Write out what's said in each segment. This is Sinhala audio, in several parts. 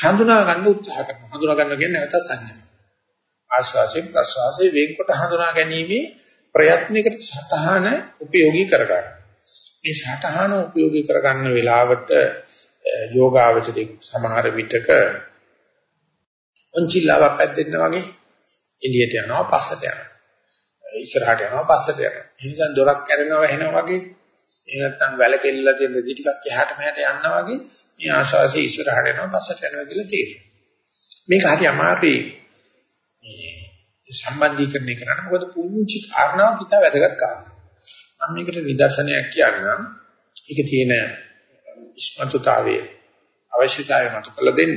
හඳුනා ගන්න උත්සාහ කරනවා. හඳුනා ගන්න කියන්නේ නැවත සංඥා. ආස්වාසේ ප්‍රසවාසේ වේගකොට හඳුනා ගැනීමේ ප්‍රයත්නයකට සතහන උපයෝගී කරගන්න. මේ සතහන උපයෝගී කරගන්න වෙලාවට යෝගාවචරයේ සමහර විටක ඔන්චිලාවක් පැද්දෙන්න වගේ එළියට යනවා පස්සට යනවා. ඉස්සරහට යනවා පස්සට යනවා. ඒ නිසා දොරක් කැරෙනවා වෙනවා වගේ එහෙ නැත්නම් වැලකෙල්ලලා තියෙන රෙදි ටිකක් එහාට මෙහාට යනවා වගේ මේ ආශාසී ඉස්සරහට යනවා පස්සට යනවා කියලා තේරෙනවා. මේක හරි අමාරුයි මේ සම්බන්ධීකරණය කරන්න මොකද පුංචි කාරණාවක් ඉතා වැදගත් කාරණා. මම මේකට නිදර්ශනයක් කියන්නම්. ඒකේ තියෙන ඉස්මතුතාවයේ අවශ්‍යතාවය මත කළ දෙන්න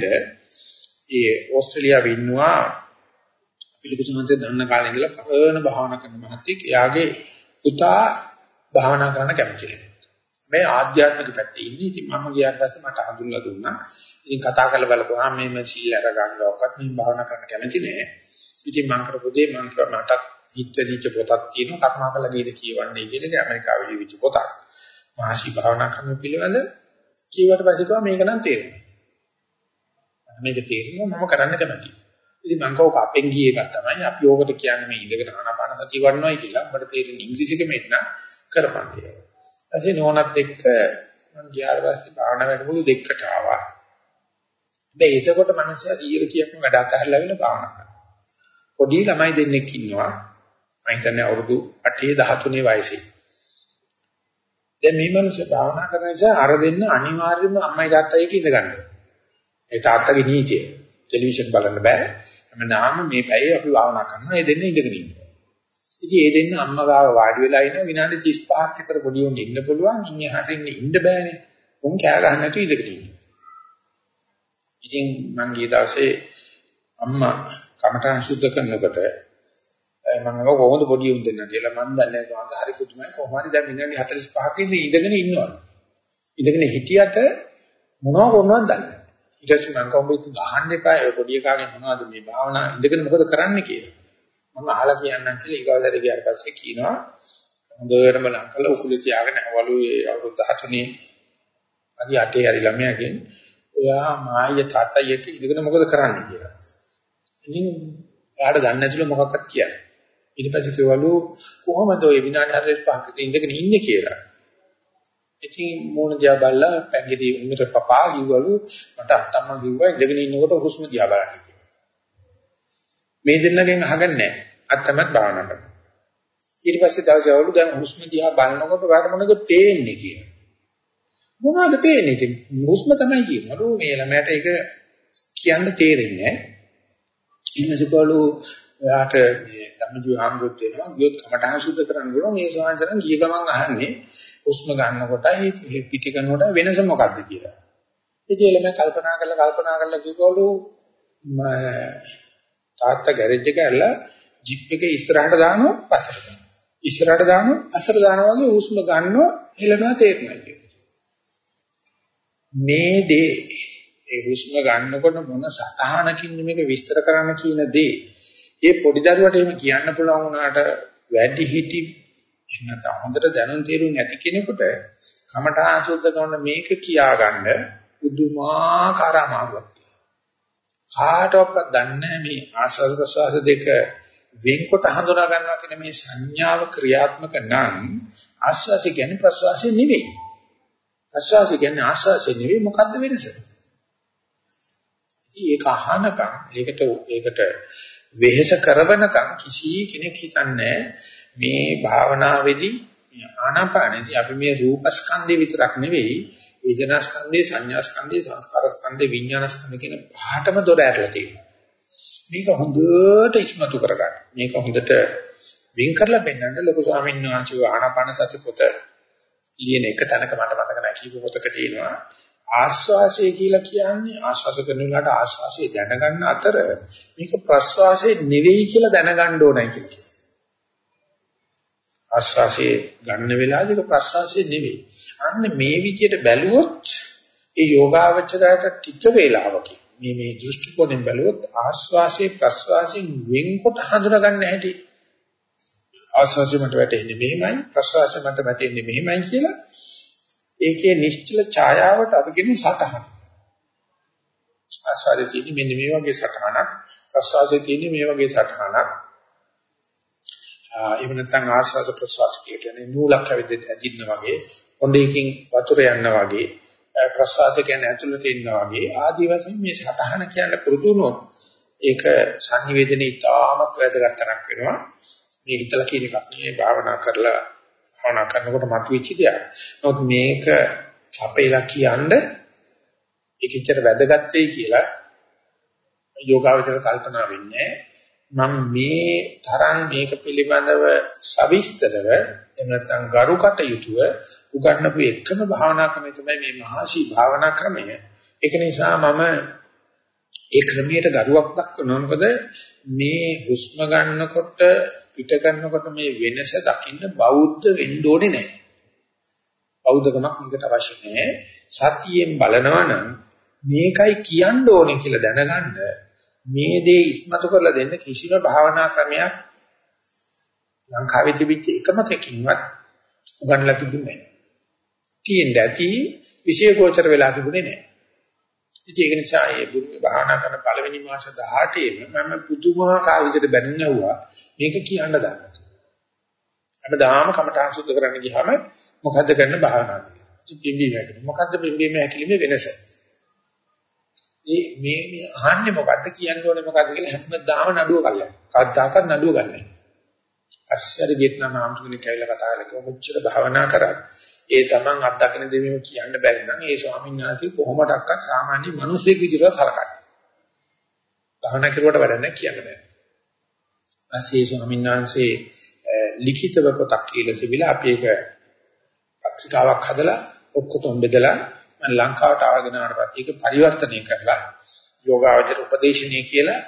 ඒ ඕස්ට්‍රේලියාවේ ඉන්නවා පිළිකුසුමන්සේ දන්න කාලේ ඉඳලා කරන භාවනා කරන මහත්තයෙක් එයාගේ පුතා භාවනා කරන්න කැමති නැහැ. මේ ආධ්‍යාත්මික පැත්තේ ඉන්නේ. ඉතින් මම ගියාට පස්සේ මට හඳුන්ලා දුන්නා. ඉතින් කතා කරලා බලපුවාම මේ මේ සීල අර ගන්නවක්වත් මේ භාවනා කරන්න කැමති නැහැ. ඉතින් මම කරපු දේ මම මටත් හිතවිච්ච පොතක් තියෙනවා කර්මාකල ගීත කියවන්නේ කියන එක ඇමරිකාවේ විච පොතක්. මහසි භාවනා කරන පිළිවෙල කියවට පස්සේ කිව්වා මේක නම් තේරෙනවා. මේක තේරෙනවා මම කරන්න කැමතියි. ඉතින් මම කවක අපෙන් ගිය එකක් තමයි අපි ඕකට කියන්නේ මේ ඉඳගෙන ආනාපාන සතිය වඩනවායි කියලා. අපිට තේරෙන ඉංග්‍රීසිකෙ මෙන්න කරපන් කියලා. ඊපස්සේ නෝනත් එක්ක මම ගියාට පස්සේ භාවනා වැඩමුළු දෙකකට ආවා. හැබැයි එතකොට මනුස්සයා 100 කීයක්ම වැඩ අතහැරලා වෙන භාවනා කරනවා. පොඩි ළමයි දෙන්නෙක් ඉන්නවා. මම හිතන්නේ අවුරුදු 8 13 වයසේ. දැන් මේ මිනිස්සු භාවනා කරන නිසා අර දෙන්න අනිවාර්යයෙන්ම අම්මයි තාත්තයි එක්ක ඉඳ ගන්නවා. ඒ තාත්තගේ නීතිය. ටෙලිවිෂන් බලන්න බෑ. හැමදාම මේ පැයේ අපි භාවනා කරනවා. ඒ දෙන්න ඉඳගෙන ඉන්නවා. ඉතින් ඒ දෙන්න අම්මා ගාව වාඩි වෙලා ඉන්න විනාඩි 35ක් විතර පොඩි උන් ඉන්න පුළුවන්. ඉන්නේ හරින්න ඉන්න බෑනේ. උන් කෑ ගහන්න නැතුව ඉඳගෙන ඉන්නවා. ඉතින් මං ගිය දවසේ අම්මා කමටහන් සුද්ධ කරනකොට මම අහුව කොහොමද පොඩි උන් දෙන්න කියලා මම දන්නේ නැහැ හරි පුදුමයි කොහොම හරි දැන් විනාඩි 45ක ඉඳගෙන ඉන්නවා. ඉඳගෙන හිටියට මොනව කරනවද දන්නේ ඊට පස්සේ මම කවුරුත් ගහන්න එපා ඒ පොඩි එකාගෙන් මොනවද මේ භාවනා ඉඳගෙන මොකද කරන්න කියලා. මම අහලා කියන්නම් කියලා ඊගවදර ගියාට පස්සේ කියනවා හොඳටම ලං කළා උකුලේ තියාගෙන අවලු ඒ අවුරුදු 13 අදි 8 හරි ළමයාගෙන් ඔයා මාය තාත්තයි එක්ක ඉඳගෙන මොකද කරන්න කියලා. ඉතින් එයාට දන්නේ නැතිලු මොකක්වත් කියන්නේ. ඊට පස්සේ කිව්වලු කොහොමද ඔය විනාඩි 45ක ඉඳගෙන ඉන්නේ කියලා. ඉතින් මූණ දිහා බලලා පැංගිරි උමර පපා කිව්වලු මට අත්තම්මා කිව්වා ඉඳගෙන ඉන්නකොට හුස්ම දිහා බලන්න කියලා. මේ දෙන්නගෙන් අහගන්නේ නැහැ. අත්තමත් භාවනා කරනවා. ඊට පස්සේ දවසේ අවුරු දැන් හුස්ම දිහා බලනකොට ඔයාලට මොනවද පේන්නේ කියලා. මොනවද පේන්නේ ඉතින් හුස්ම තමයි කියනවලු මේ ළමයට ඒක කියන්න තේරෙන්නේ නැහැ. ඊමසකලු ඔයාට මේ ධම්මජීව ආම්රුත් වෙනවා ගියොත් කමඨහ සුද්ධ කරන්න ඕන ඒ ස්වාමීන් ගිය ගමන් අහන්නේ හුස්ම ගන්නකොට පිටි කරනකොට වෙනස මොකක්ද කියලා. ඉතින් එළම කල්පනා කරලා කල්පනා කරලා කිව්වලු තාත්තා ගෑරේජ් එක ඇරලා ජිප් එක ඉස්සරහට දානවා පස්සට දානවා. ඉස්සරහට දානවා පස්සට දානවා වගේ හුස්ම ගන්නවා හෙලනවා තේරෙනවා කියන්නේ. මේ දේ ඒ හුස්ම ගන්නකොට මොන සතහනකින් මේක විස්තර කරන්න කියන දේ ඒ පොඩි දරුවට එහෙම කියන්න පුළුවන් වුණාට වැඩි හිටි නැත්නම් හොඳට දැනුම් තේරුම් නැති කෙනෙකුට කමඨාන් සුද්ධ කරන මේක කියාගන්න පුදුමාකාර අමාරුවක් කාටවත් දන්නේ මේ ආස්වාද ප්‍රසවාස දෙක වෙන්කොට හඳුනා ගන්නවා කියන මේ සංඥාව ක්‍රියාත්මක නම් ආස්වාසි කියන්නේ ප්‍රසවාසය නෙවෙයි. ප්‍රසවාසය කියන්නේ ආස්වාසය නෙවෙයි මොකද්ද වෙනස? ඉතින් ඒක අහනකම් ඒකට ඒකට වෙහෙස කරවනකම් කිසි කෙනෙක් හිතන්නේ මේ භාවනාවේදී ආනාපානේදී අපි මේ රූපස්කන්ධය විතරක් නෙවෙයි වේදනාස්කන්ධය සංඥාස්කන්ධය සංස්කාරස්කන්ධය විඥානස්කන්ධය කියන පහටම දොර ඇරලා තියෙනවා. මේක හොඳට ඉස්මතු කරගන්න. මේක හොඳට වින් කරලා පෙන්නන්න ලොකු ස්වාමීන් වහන්සේ ආනාපාන සති පොත ලියන එක තැනක මට මතක නැහැ කීප පොතක තියෙනවා. ආස්වාසය කියලා කියන්නේ ආස්වාස කරන වෙලාවට ආස්වාසය දැනගන්න අතර මේක ප්‍රස්වාසය නෙවෙයි කියලා දැනගන්න ඕනයි කියලා. ආස්වාසයේ ගන්න වෙලාවේදී ප්‍රස්වාසයේ නෙවෙයි. අන්න මේ විදියට බැලුවොත් ඒ යෝගාවචරයට ටික වේලාවකින් මේ මේ දෘෂ්ටි කෝණයෙන් බැලුවොත් ආස්වාසයේ ප්‍රස්වාසයෙන් වෙන්කොට හඳුනා ගන්න හැටි ආස්වාසය මට වැටෙන්නේ මෙහෙමයි ප්‍රස්වාසය මට වැටෙන්නේ මෙහෙමයි කියලා ඒකේ නිශ්චල ඡායාවට අපි කියන්නේ සටහන. ආස්වාදයේ තියෙන්නේ මෙන්න මේ වගේ සටහනක් ප්‍රසවාසයේ තියෙන්නේ මේ වගේ සටහනක් එහෙම නැත්නම් ආස්වාද ප්‍රසවාස කියන්නේ නූලක් ඇවිදින්න ඇදින්න වගේ හොඬයකින් වතුර යන්න වගේ ප්‍රසවාස කියන්නේ ඇතුළට ඉන්න වගේ ආදි වශයෙන් මේ සටහන කියන්න පුරුදු වුණොත් ඒක sannivedana ඉතාමත් වැදගත් තරක් වෙනවා මේ හිතලා කියන එකක් නෙවෙයි භාවනා කරලා භාවනා කරනකොට මතුවෙච්ච දෙයක්. නමුත් මේක අපේලා කියන්නේ ඒකෙච්චර වැදගත් වෙයි කියලා යෝගාවචර කල්පනා වෙන්නේ මම මේ තරම් මේක පිළිබඳව සවිස්තරව එහෙම නැත්නම් ගරුකට යුතුව උගන්වපු එකම භාවනා ක්‍රමය තමයි මේ මහසි භාවනා ක්‍රමය. ඒක නිසා මම ඒ ක්‍රමයට ගරුවක් දක්වනවා මොකද මේ හුස්ම ගන්නකොට පිට කරනකොට මේ වෙනස දකින්න බෞද්ධ වෙන්න ඕනේ නැහැ. බෞද්ධකමක් මේකට අවශ්‍ය නැහැ. සතියෙන් බලනවා නම් මේකයි කියන්න ඕනේ කියලා දැනගන්න මේ දේ ඉස්මතු කරලා දෙන්න කිසිම භාවනා ක්‍රමයක් ලංකාවේ තිබිච්ච එකම එකකින්වත් උගන්ලා තිබුණේ නැහැ. තියෙන්න ඇති විශේෂෝචර වෙලා තිබුණේ නැහැ. ඉතින් ඒක නිසා මේ බුද්ධ භාවනා කරන පළවෙනි මාස 18 මම පුදුමාකාර විදිහට බැනුම් ඇහුවා මේක කියන්න ගන්න. හැමදාම කමඨාන් සුද්ධ කරන්න ගියාම මොකද්ද කරන්න භාවනාව? පිම්බීම හැකිලිම. මොකද්ද පිම්බීම හැකිලිමේ වෙනස? මේ මේ මේ අහන්නේ මොකද්ද කියන්න ඕනේ මොකද්ද කියලා හැමදාම නඩුව කල්ලා. කවදාකවත් නඩුව ගන්නෑ. පස්සේ වියට්නාම් ආම්තුනේ කැවිලා කතා කරලා කිව්වා කොච්චර භාවනා කරත් ඒ තමන් අත්දකින්න දෙමීම කියන්න බැරි නම් ඒ ස්වාමීන් වහන්සේ කොහොමඩක්වත් සාමාන්‍ය මිනිසෙක් විදිහට කරකටයි. භාවනා කරුවට වැඩ නැහැ කියන්න බෑ. පස්සේ ස්වාමීන් වහන්සේ ලිඛිතව පොතක් කියලා තිබිලා අපි ඒක පත්‍රිකාවක් හදලා ඔක්කොතොම් බෙදලා මම ලංකාවට ආවගෙන ආවට ඒක පරිවර්තනය කරලා යෝගාවචර උපදේශනීය කියලා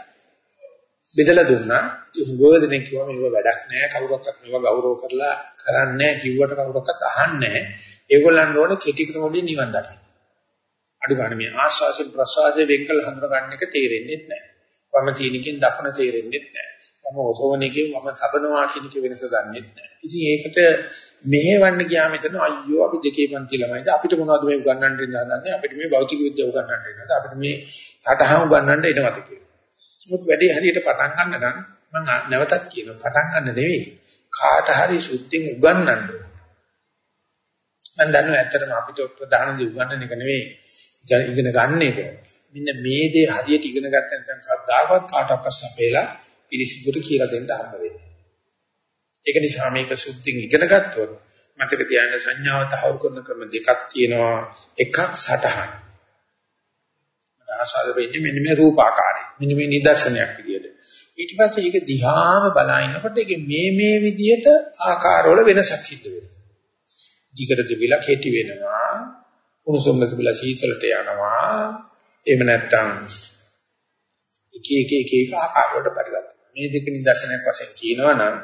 බෙදලා දුන්නා. හුඟවදෙනෙක් කිව්වා මේව වැඩක් නෑ කවුරක්වත් මේව ගෞරව කරලා කරන්නේ නෑ කිව්වට කවුරක්වත් අහන්නේ නෑ. ඒගොල්ලන් ඕනේ කෙටි ක්‍රම වලින් නිවන් දකින්න. අඩු ගන්න මේ ආස්වාසින් ප්‍රසවාසයේ වෙන්කල හඳුනා ගන්න එක තේරෙන්නේ නැහැ. වම තීනකින් දක්න තේරෙන්නේ නැහැ. වම ඔසවණකින් වම සබනවා කියන එක වෙනස දන්නේ නැහැ. ඉතින් ඒකට මෙහෙවන්න ගියාම එතන අයියෝ අපි දෙකේ පන්ති ළමයිද අපිට මොනවද මේ උගන්වන්න දෙන්න හදන්නේ අපිට මේ භෞතික විද්‍යාව උගන්වන්න දෙන්නද අපිට මේ සටහන් උගන්වන්න එනවද කියලා. මොකද වැඩි හරියට පටන් ගන්න නම් මම නැවතත් කියනවා පටන් ගන්න නෙවෙයි කාට හරි සුද්ධින් උගන්වන්න මම දන්නවා ඇත්තටම අපිට ප්‍රධාන දේ උගන්වන එක නෙවෙයි ඉගෙන ගන්න එක. මෙන්න මේ දේ හරියට ඉගෙන ගත්ත නැත්නම් කවදාකවත් කාටවත් සම්පේලා පිළිසිදුට කියලා දෙන්න හම්බ වෙන්නේ. ඒක නිසා මේක සුද්ධින් ඉගෙන ගත්තොත් මතක තියාගන්න සංඥාව තහවුරු කරන ක්‍රම දෙකක් තියෙනවා. එකක් සටහන්. මට ආසාව වෙන්නේ මෙන්න මේ රූපාකාරය. මෙන්න මේ නිදර්ශනයක් විදියට. ඊට පස්සේ ඒක දිහාම බලනකොට ඒකේ මේ මේ විදියට ආකාරවල වෙනසක් සිද්ධ වෙනවා. දිගට තිබිලා කෙටි වෙනවා. උණුසුම් තිබිලා සීතලට යනවා. එහෙම නැත්නම් එක එක එක එක ආකාරවලට පරිවර්තන. මේ දෙක නිදර්ශනයක් වශයෙන් කියනවා නම්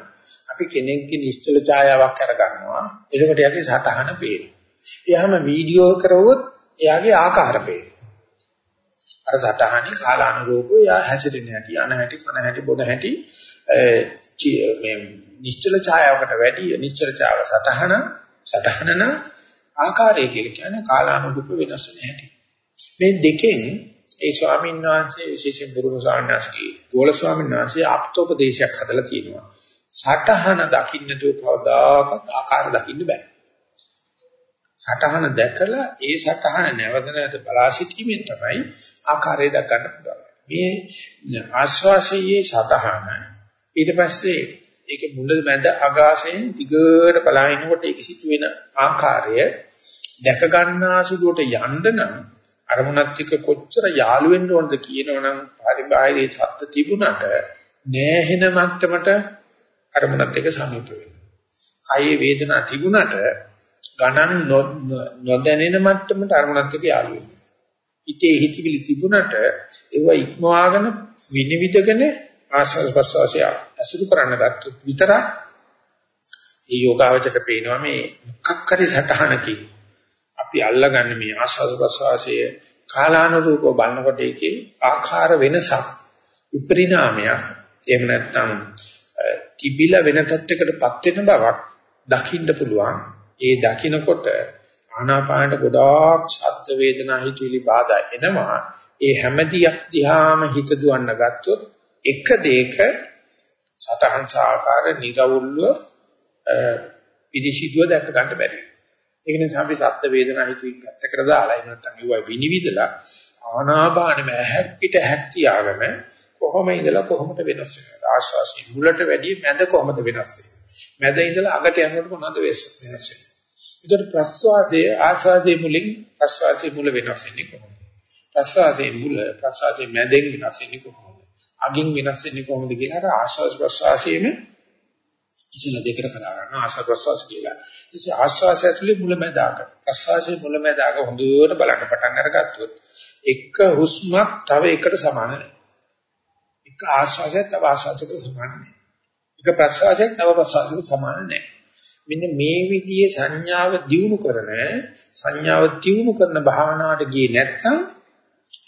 අපි කෙනෙක්ගේ නිශ්චල ඡායාවක් අරගන්නවා. එතකොට යකි සටහන පේනවා. එයාම වීඩියෝ කරවුවොත් එයාගේ ආකාර පේනවා. අර සටහනේ කාලානුරූපව එයා හැසිරෙන හැටි, අන හැටි, කන හැටි, බොන හැටි මේ නිශ්චල ඡායාවකට වැඩි නිශ්චල ඡායාව සටහන සටහනන ආකාරය කියලා කියන්නේ කාලානුරූප වෙනස් වෙන හැටි. මේ දෙකෙන් ඒ ස්වාමීන් වහන්සේ විශේෂයෙන් බුරුම ස්වාමීන් වහන්සේගේ ගෝල ස්වාමීන් වහන්සේ ආප්තෝපදේශයක් හදලා තියෙනවා. සටහන දකින්න දෝ කවදාකවත් ආකාර දකින්න බෑ. සටහන දැකලා ඒ සටහන නැවත නැවත බලා සිටීමෙන් තමයි ආකාරය දක්වන්න පුළුවන්. මේ ආශ්වාසයේ සටහන ඊට පස්සේ ඒක මුල මැද අගාසයෙන් දිගට බලනකොට ඒක සිත් වෙන ආකාරය දැක ගන්නා සුළුවට යන්න නම් අරමුණත් එක්ක කොච්චර යාළු වෙන්න ඕනද කියනවනම් පරිබාහිරේ ඡත්ත තිබුණට නෑහෙන මට්ටමට අරමුණත් එක්ක සමීප වෙනවා. කයේ වේදනා තිබුණට ගණන් නොදැනෙන මට්ටමට අරමුණත් එක්ක යාළු වෙනවා. හිතේ හිතවිලි තිබුණට ඒව ඉක්මවාගෙන විනිවිදගෙන ආශ්වාස ප්‍රශ්වාසය අසුරු කරන්න ගත්තොත් විතරක් ඒ යෝගාවචරයට පේනවා මේ මොකක් හරි සටහනකින් අපි අල්ලගන්න මේ ආශ්වාස ප්‍රශ්වාසය කාලානුරූපව බලනකොට ඒකේ ආකාර වෙනසක් විපරිණාමයක් එහෙම නැත්නම් තිබිලා වෙන තත්යකටපත් වෙන බවක් දකින්න පුළුවන් ඒ දකින්නකොට ආනාපානට ගොඩාක් ශබ්ද වේදනා හිතවිලි බාධා එනවා. ඒ හැමදියක් දිහාම හිත දුවන්න ගත්තොත් එක දෙයක සතහන් සාකාර නිරවුල්ව පිළිසිදුව දැක ගන්න බැරි. ඒක නිසා අපි සත්ත්ව වේදනා හිතවිලි පැත්තකට දාලා එහෙම නැත්නම් ඒවා විනිවිදලා ආනාපානෙම ඇහක් පිට ඇහක් තියාගෙන කොහොම ඉඳලා කොහොමද වෙනස් වෙන්නේ ආශ්වාසයේ මුලට වැඩිය මැද කොහොමද වෙනස් වෙන්නේ මැද ඉඳලා අගට යනකොට මොනවද වෙනස්? වෙන්නේ ඒතර ප්‍රස්වාදයේ ආශ්වාසයේ මුලින් ප්‍රස්වාදයේ මුල වෙනස් වෙන්නේ කොහොමද? ප්‍රස්වාදයේ මුල ප්‍රස්වාදයේ මැදෙන් වෙනස් වෙන්නේ කොහොමද? අගින් වෙනස් වෙන්නේ කොහොමද කියලා අර ආශ්වාස ප්‍රස්වාසයේම ඉතින් දෙකට කඩා ගන්න ආශ්වාස ප්‍රස්වාස කියලා. ඉතින් ආශ්වාසය ඇතුලේ මුල මැද අග. ප්‍රස්වාසයේ මුල මැද අග හොඳට බලන්න පටන් අරගත්තොත් එක හුස්මක් තව එකට සමාන. නැහැ. එක ආශ්වාසයක් තව ආශ්වාසයකට සමාන. නැහැ. එක ප්‍රශ්වාසයක් තව ප්‍රශ්වාසයකට සමාන නැහැ. මෙන්න මේ විදිහේ සංඥාව දියුණු කරන සංඥාව දියුණු කරන භාවනාවට ගියේ නැත්නම්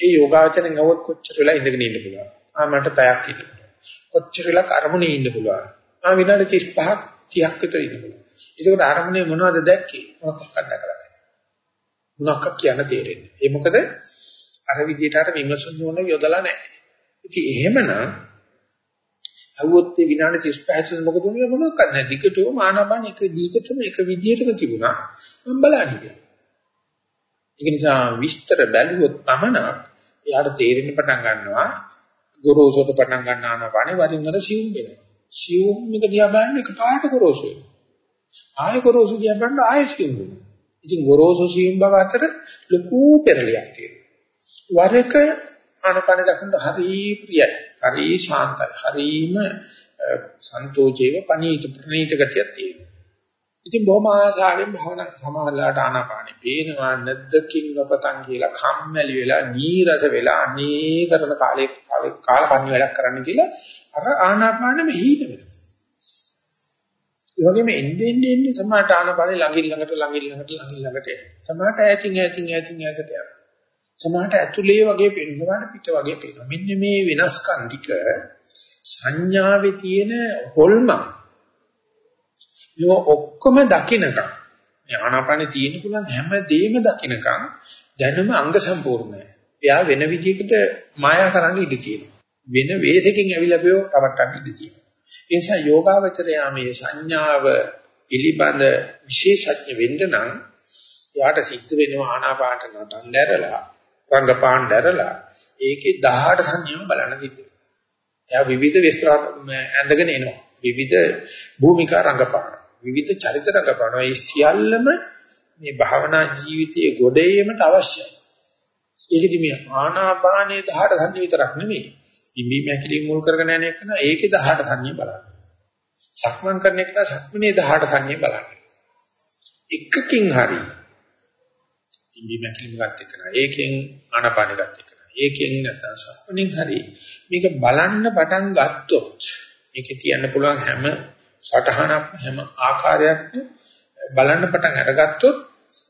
ඒ යෝගාචරයෙන් આવොත් කොච්චර වෙලා ඉඳගෙන ඉන්න පුළුවන්. ආ මට පැයක් ඉන්න පුළුවන්. කොච්චර වෙලා කර්මණේ ඉන්න පුළුවන්. ආ විනාඩි 35ක් 30ක් විතර ඉන්න පුළුවන්. ඒකට අරමුණේ මොනවද දැක්කේ? මොකක්ද දැකලා නැහැ. මොනක්ද කියන්න තේරෙන්නේ. ඒ මොකද අර විදිහට අර විමසන්න ඕන යොදලා නැහැ. ඉතින් එහෙමනම් අවුත් විනාඩි 35 මොකද උනේ මොනවද නැහැ. දිගටම ආනාපාන එක දිගටම එක විදිහටම තිබුණා. මම බලන්නේ කියලා. ඒක නිසා විස්තර බැලුවොත් පමණක් එයාට තේරෙන්න පටන් ගන්නවා ගොරෝසුට පටන් ගන්න ආනාපානේ වරින් වර සිවුම් වෙනවා. සිවුම් එක දිහා බලන්න එක පාට ගොරෝසු වෙනවා. ආය ගොරෝසු දිහා බලන්න ආය සිවුම් වෙනවා. ඉතින් ගොරෝසු සිවුම් බව අතර ලොකු පෙරලියක් තියෙනවා. වරක ආනපන දකින්න හරි ප්‍රියයි. හරි ශාන්තයි. හරිම සන්තෝෂේව පනීත ප්‍රණීත ගතියක් තියෙනවා. ඉතින් බොහොම ආසාවෙන් භවනා සමාහලට ආනාපානෙ පේනවා නැද්දකින් අපතන් කියලා කම්මැලි වෙලා නීරස වෙලා අනේ කරන කාලේ කාලේ කාල කන්නේ වැඩක් කරන්න කියලා අර ආනාපානෙම හීන වෙනවා. ඒ වගේම එන්නේ එන්නේ සමාහට ආනාපානෙ ළඟින් ළඟට ළඟින් ළඟට ළඟින් ළඟට එනවා. සමාහට ඈතින් ඈතින් ඈතින් ඈතට යනවා. සමහරට ඇතුලේ වගේ පේනවා පිට වගේ පේනවා. මෙන්න මේ වෙනස්කම් ටික සංඥාවේ තියෙන හොල්ම. මේ ඔක්කොම දකින්නකම් ඥානපණ තියෙන පුළුවන් හැම දෙයක්ම දකින්නකම් දැනුම අංග සම්පූර්ණයි. එයා වෙන විදිහකට මායා කරන්න ඉඩ තියෙනවා. වෙන වේදකින් ඇවිල්ලා පෙව රවට්ටන්න ඉඩ තියෙනවා. ඒ නිසා යෝගාවචරයා මේ සංඥාව පිළිබඳ විශේෂඥ වෙන්න නම් යාට සිද්ධ වෙනවා ආනාපානට නටන්න දැරලා රංගපාන දැරලා ඒකේ 18 සංයම බලන්න තිබෙනවා. එයා විවිධ විස්තර ඇඳගෙන එනවා. විවිධ භූමිකා රංගපාන. විවිධ චරිත රංගපාන. ඒ සියල්ලම මේ භාවනා ජීවිතයේ ගොඩේීමට අවශ්‍යයි. ඒකෙදි මේ ආනාපානයේ 18 සංයම විතරක් නෙමෙයි. ඉම්බීම ඇකිලින් මුල් කරගෙන යන එක නා ඒකේ 18 සංයම බලන්න. සක්මන් කරන එක නා සක්මනේ 18 සංයම බලන්න. එකකින් හරියි ඉන්දි මැකිලිම ගන්න එක නෑ. ඒකෙන් ආනපාන ගන්න එක නෑ. ඒකෙන් නැත්නම් සක්මණෙන් හරි මේක බලන්න පටන් ගත්තොත් මේකේ තියන්න පුළුවන් හැම සටහනක් හැම ආකාරයක්ම බලන්න පටන් අරගත්තොත්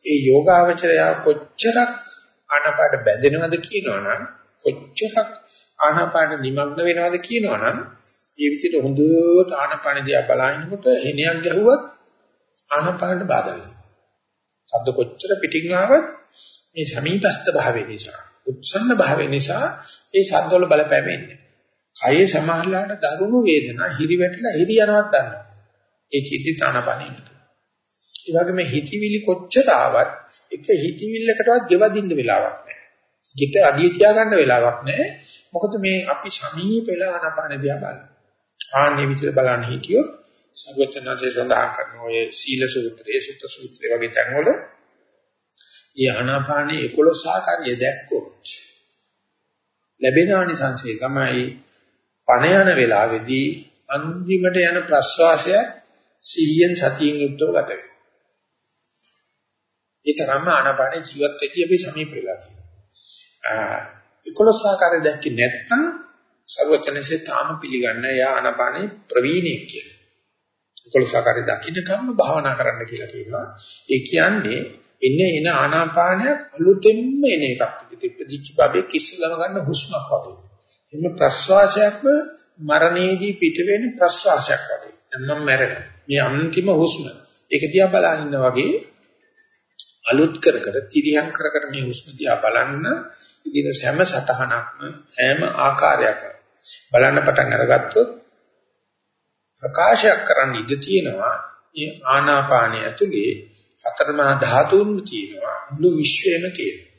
ඒ යෝගාවචරය කොච්චරක් ආනපාන බැඳෙනවද කියනවනම් කොච්චරක් ආනාපාන නිමග්න වෙනවද කියනවනම් මේ විදිහට හොඳට ආනාපාන දිහා බලනකොට හෙනියක් ගැහුවත් ආනාපානට බාධා වෙනවා. සද්ද කොච්චර පිටින් ආවත් මේ සමීපස්ත භාවය නිසා උත්සන්න භාවය නිසා ඒ සද්දවල බලපෑම එන්නේ. කයේ සමහරලාට දරුණු වේදනා හිරි වැටලා හිරි යනවත් දන්නවා. ඒ චිත්ත තනපනින්. ඒ වගේම හිතවිලි කොච්චර ආවත් එක හිතවිල්ලකටවත් ගෙවදින්න වෙලාවක් නැහැ. ගිට අඩිය තියාගන්න වෙලාවක් නැහැ. මොකද මේ අපි සමීප වෙලා ආනපාන දිහා බලන. ආන්නේ විතර බලන්න හිටියොත් සර්වචනසේ සඳහන් කරන ඔය සීල සූත්‍රයේ සුත්ත සූත්‍රය වගේ තැන්වල ඒ ආනාපානයේ 11 ආකාරය දැක්කොත් ලැබෙන ආනිසංසය තමයි පණ යන වෙලාවේදී අන්තිමට යන ප්‍රස්වාසය සිහියෙන් සතියෙන් යුක්තව ගත වෙනවා. ඒ තරම්ම ආනාපානයේ ජීවත් වෙදී අපි සමීප වෙලා තියෙනවා. 11 ආකාරය දැක්කේ නැත්නම් සර්වචනසේ තාම පිළිගන්නේ යා ආනාපානයේ ප්‍රවීණිය කියලා. 11 ආකාරය දකින්නකම්ම භාවනා කරන්න කියලා කියනවා. ඒ කියන්නේ එන්නේ එන ආනාපානයක් අලුතෙන්ම එන එකක්. ඉපදිච්ච බබේ කිස්සලම ගන්න හුස්මක් වගේ. එන්න ප්‍රශ්වාසයක්ම මරණයේදී පිට වෙන ප්‍රශ්වාසයක් වගේ. මම මැරෙනවා. මේ අන්තිම හුස්ම. ඒක දිහා බලන ඉන්න වගේ අලුත් කර කර තිරියම් කර කර මේ හුස්ම දිහා බලන්න ඉතින් හැම සතහනක්ම හැම ආකාරයක්ම බලන්න පටන් අරගත්තොත් ප්‍රකාශයක් කරන්න ඉඩ තියෙනවා මේ ආනාපානය ඇතුලේ හතරමහා ධාතුන්ම තියෙනවා. මුළු විශ්වයම තියෙනවා.